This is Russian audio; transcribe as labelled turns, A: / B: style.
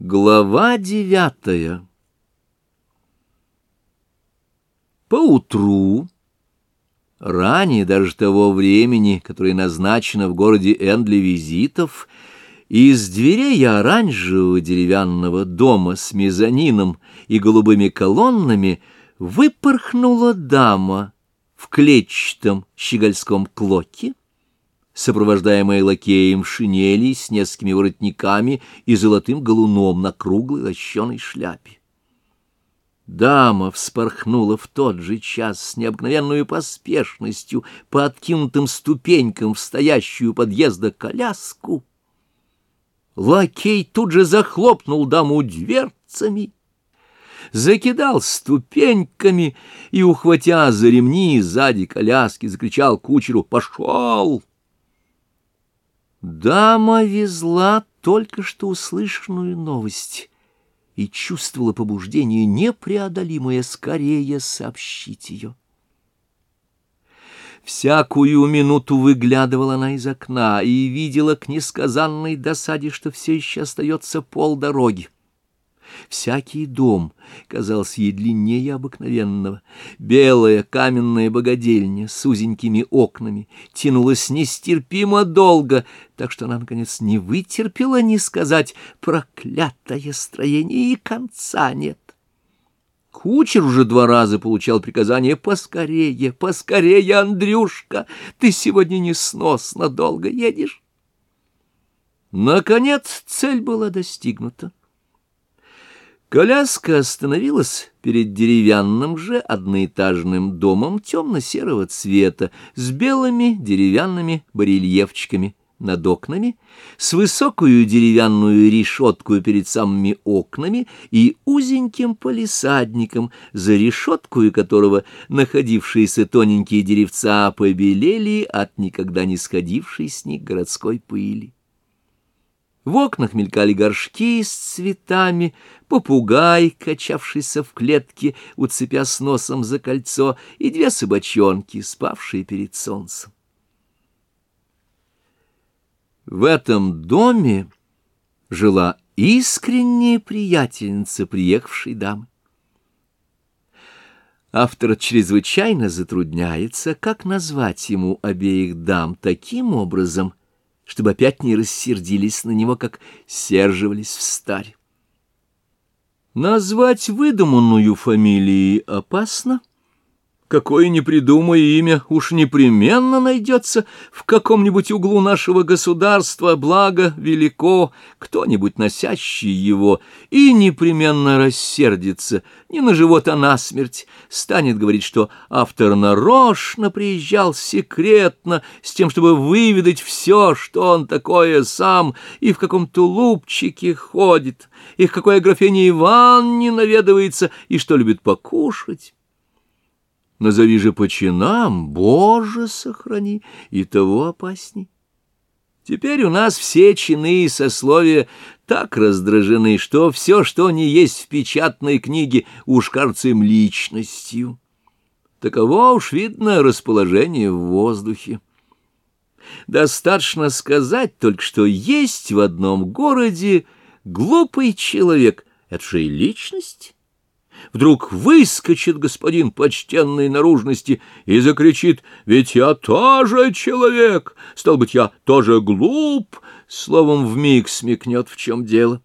A: Глава девятая. Поутру, ранее даже того времени, которое назначено в городе Эн для визитов, из дверей оранжевого деревянного дома с мезонином и голубыми колоннами выпорхнула дама в клетчатом щегольском клоке, сопровождаемая лакеем в шинели с несколькими воротниками и золотым галуном на круглой лощеной шляпе. Дама вспорхнула в тот же час с необыкновенной поспешностью по откинутым ступенькам в стоящую подъезда коляску. Лакей тут же захлопнул даму дверцами, закидал ступеньками и, ухватя за ремни сзади коляски, закричал кучеру «Пошел!» Дама везла только что услышанную новость и чувствовала побуждение непреодолимое скорее сообщить ее. Всякую минуту выглядывала она из окна и видела к несказанной досаде, что все еще остается полдороги. Всякий дом казался ей длиннее обыкновенного. Белая каменная богадельня с узенькими окнами тянулась нестерпимо долго, так что она, наконец, не вытерпела не сказать «проклятое строение» и конца нет. Кучер уже два раза получал приказание «Поскорее, поскорее, Андрюшка, ты сегодня несносно долго едешь». Наконец цель была достигнута. Коляска остановилась перед деревянным же одноэтажным домом темно-серого цвета с белыми деревянными барельефчиками над окнами, с высокую деревянную решетку перед самыми окнами и узеньким полисадником, за решеткою которого находившиеся тоненькие деревца побелели от никогда не сходившей с них городской пыли. В окнах мелькали горшки с цветами, попугай, качавшийся в клетке, уцепя с носом за кольцо, и две собачонки, спавшие перед солнцем. В этом доме жила искренняя приятельница приехавшей дамы. Автор чрезвычайно затрудняется, как назвать ему обеих дам таким образом, чтобы опять не рассердились на него, как серживались в старе. Назвать выдуманную фамилией опасно, Какое ни придумай имя, уж непременно найдется в каком-нибудь углу нашего государства, благо велико, кто-нибудь носящий его, и непременно рассердится, не на живот, а на смерть, станет говорить, что автор нарочно приезжал секретно, с тем, чтобы выведать все, что он такое сам, и в каком тулупчике ходит, и в какой Аграфене Иван не наведывается, и что любит покушать. Назови же по чинам, Боже, сохрани, и того опасней. Теперь у нас все чины и сословия так раздражены, что все, что не есть в печатной книге, уж им личностью. Таково уж видно расположение в воздухе. Достаточно сказать только, что есть в одном городе глупый человек. Это же и личность. Вдруг выскочит господин почтенной наружности и закричит «Ведь я тоже человек, стал быть, я тоже глуп!» Словом, вмиг смекнет, в чем дело.